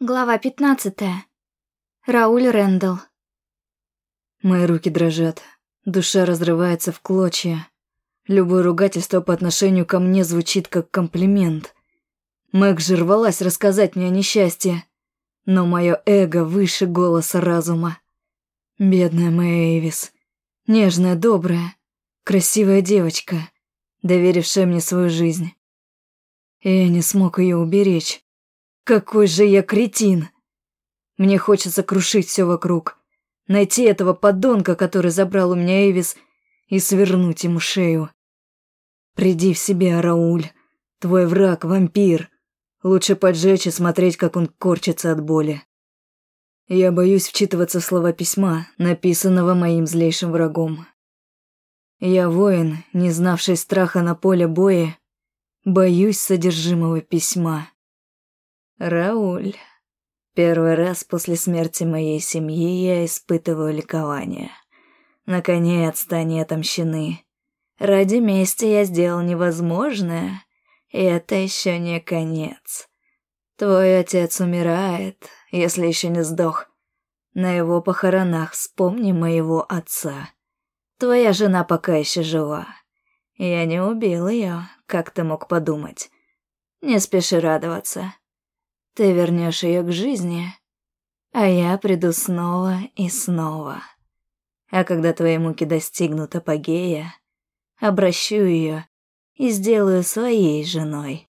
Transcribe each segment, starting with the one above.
Глава пятнадцатая. Рауль Рэндалл. Мои руки дрожат, душа разрывается в клочья. Любое ругательство по отношению ко мне звучит как комплимент. Мэг же рвалась рассказать мне о несчастье, но мое эго выше голоса разума. Бедная моя Эвис, нежная, добрая, красивая девочка, доверившая мне свою жизнь. И я не смог ее уберечь. Какой же я кретин! Мне хочется крушить все вокруг, найти этого подонка, который забрал у меня Эвис, и свернуть ему шею. Приди в себя, Рауль. Твой враг — вампир. Лучше поджечь и смотреть, как он корчится от боли. Я боюсь вчитываться в слова письма, написанного моим злейшим врагом. Я воин, не знавший страха на поле боя, боюсь содержимого письма. Рауль, первый раз после смерти моей семьи я испытываю ликование. Наконец-то они отомщены. Ради мести я сделал невозможное, и это еще не конец. Твой отец умирает, если еще не сдох. На его похоронах вспомни моего отца. Твоя жена пока еще жива. Я не убил ее, как ты мог подумать. Не спеши радоваться. Ты вернешь ее к жизни, а я приду снова и снова. А когда твои муки достигнут апогея, обращу ее и сделаю своей женой.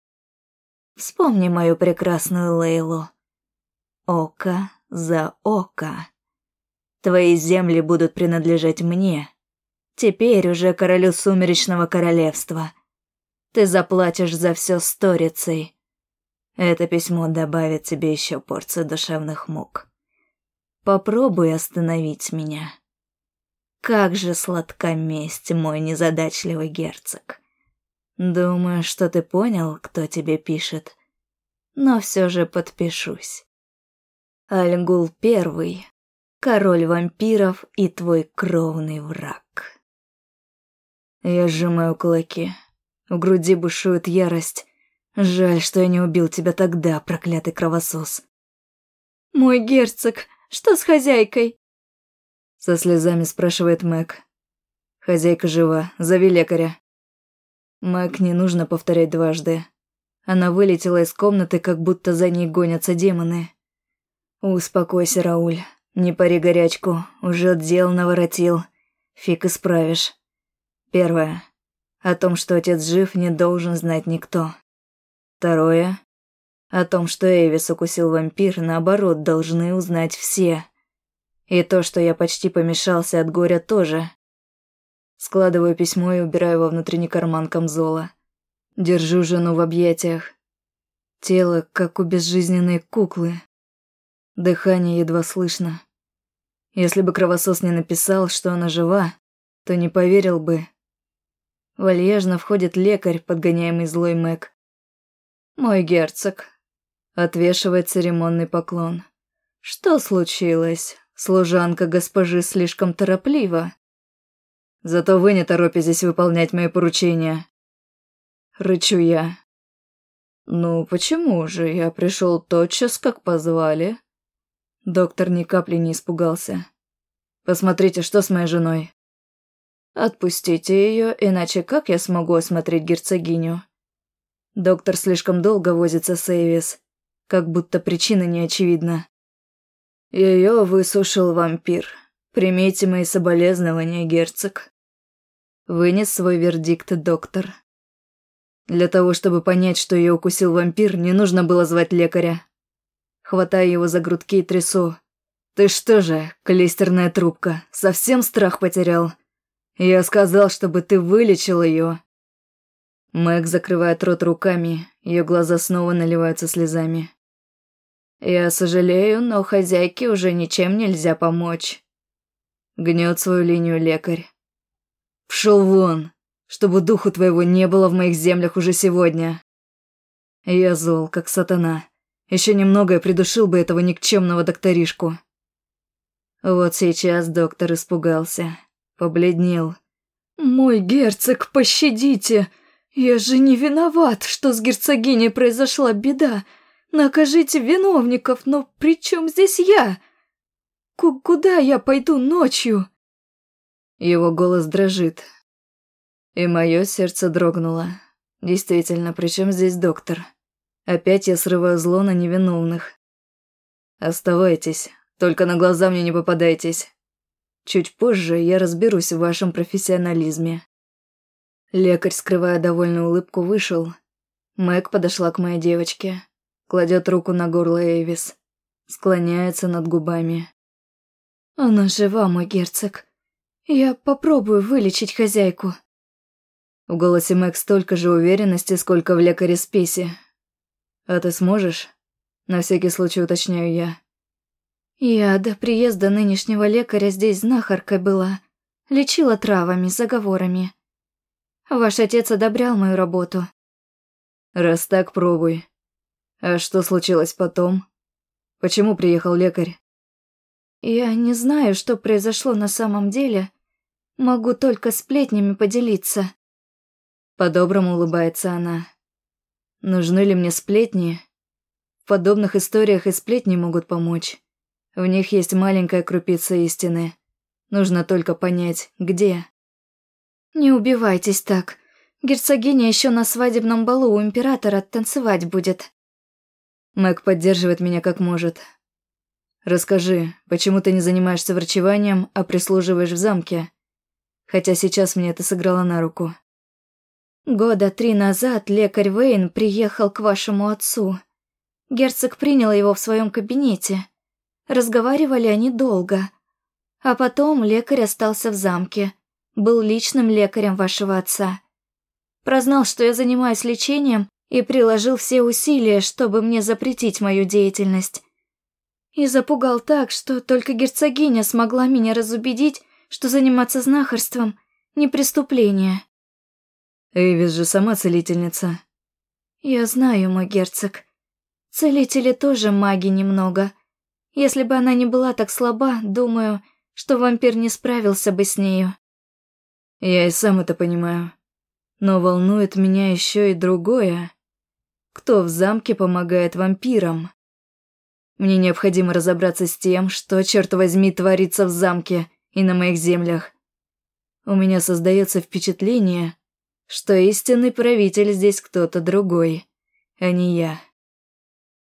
Вспомни мою прекрасную Лейлу. Око за око. Твои земли будут принадлежать мне. Теперь уже королю Сумеречного Королевства. Ты заплатишь за все сторицей. Это письмо добавит тебе еще порцию душевных мук. Попробуй остановить меня. Как же сладка месть, мой незадачливый герцог. Думаю, что ты понял, кто тебе пишет. Но все же подпишусь. Альгул Первый, король вампиров и твой кровный враг. Я сжимаю кулаки. В груди бушует ярость. Жаль, что я не убил тебя тогда, проклятый кровосос. Мой герцог, что с хозяйкой? Со слезами спрашивает Мэг. Хозяйка жива, зови лекаря. Мэг не нужно повторять дважды. Она вылетела из комнаты, как будто за ней гонятся демоны. Успокойся, Рауль. Не пари горячку, уже дел наворотил. Фиг исправишь. Первое. О том, что отец жив, не должен знать никто. Второе. О том, что Эвис укусил вампир, наоборот, должны узнать все. И то, что я почти помешался от горя, тоже. Складываю письмо и убираю во внутренний карман камзола. Держу жену в объятиях. Тело, как у безжизненной куклы. Дыхание едва слышно. Если бы кровосос не написал, что она жива, то не поверил бы. Вальяжно входит лекарь, подгоняемый злой Мэг. «Мой герцог», — отвешивает церемонный поклон. «Что случилось? Служанка госпожи слишком тороплива». «Зато вы не торопитесь выполнять мои поручения». Рычу я. «Ну, почему же? Я пришел тотчас, как позвали». Доктор ни капли не испугался. «Посмотрите, что с моей женой». «Отпустите ее, иначе как я смогу осмотреть герцогиню?» Доктор слишком долго возится с Эйвис, как будто причина не очевидна. Ее высушил вампир. Примите мои соболезнования, герцог. Вынес свой вердикт доктор. Для того, чтобы понять, что ее укусил вампир, не нужно было звать лекаря. Хватаю его за грудки и трясу. «Ты что же, клейстерная трубка, совсем страх потерял? Я сказал, чтобы ты вылечил ее, Мэг закрывает рот руками, ее глаза снова наливаются слезами. «Я сожалею, но хозяйке уже ничем нельзя помочь». Гнет свою линию лекарь. «Пшел вон, чтобы духу твоего не было в моих землях уже сегодня». Я зол, как сатана. Еще немного я придушил бы этого никчемного докторишку. Вот сейчас доктор испугался, побледнел. «Мой герцог, пощадите!» «Я же не виноват, что с герцогиней произошла беда. Накажите виновников, но при чем здесь я? К куда я пойду ночью?» Его голос дрожит. И мое сердце дрогнуло. Действительно, при чем здесь доктор? Опять я срываю зло на невиновных. Оставайтесь, только на глаза мне не попадайтесь. Чуть позже я разберусь в вашем профессионализме. Лекарь, скрывая довольную улыбку, вышел. Мэг подошла к моей девочке, кладет руку на горло Эйвис, склоняется над губами. «Она жива, мой герцог. Я попробую вылечить хозяйку». В голосе Мэг столько же уверенности, сколько в лекаре Списи. «А ты сможешь?» На всякий случай уточняю я. Я до приезда нынешнего лекаря здесь знахаркой была. Лечила травами, заговорами. Ваш отец одобрял мою работу. Раз так, пробуй. А что случилось потом? Почему приехал лекарь? Я не знаю, что произошло на самом деле. Могу только сплетнями поделиться. По-доброму улыбается она. Нужны ли мне сплетни? В подобных историях и сплетни могут помочь. В них есть маленькая крупица истины. Нужно только понять, где. Не убивайтесь так. Герцогиня еще на свадебном балу у императора танцевать будет. Мэг поддерживает меня как может. Расскажи, почему ты не занимаешься врачеванием, а прислуживаешь в замке? Хотя сейчас мне это сыграло на руку. Года три назад лекарь Вейн приехал к вашему отцу. Герцог принял его в своем кабинете. Разговаривали они долго. А потом лекарь остался в замке. Был личным лекарем вашего отца. Прознал, что я занимаюсь лечением, и приложил все усилия, чтобы мне запретить мою деятельность. И запугал так, что только герцогиня смогла меня разубедить, что заниматься знахарством – не преступление. Эйвис же сама целительница. Я знаю, мой герцог. Целители тоже маги немного – если бы она не была так слаба, думаю, что вампир не справился бы с нею. Я и сам это понимаю. Но волнует меня еще и другое. Кто в замке помогает вампирам? Мне необходимо разобраться с тем, что, черт возьми, творится в замке и на моих землях. У меня создается впечатление, что истинный правитель здесь кто-то другой, а не я.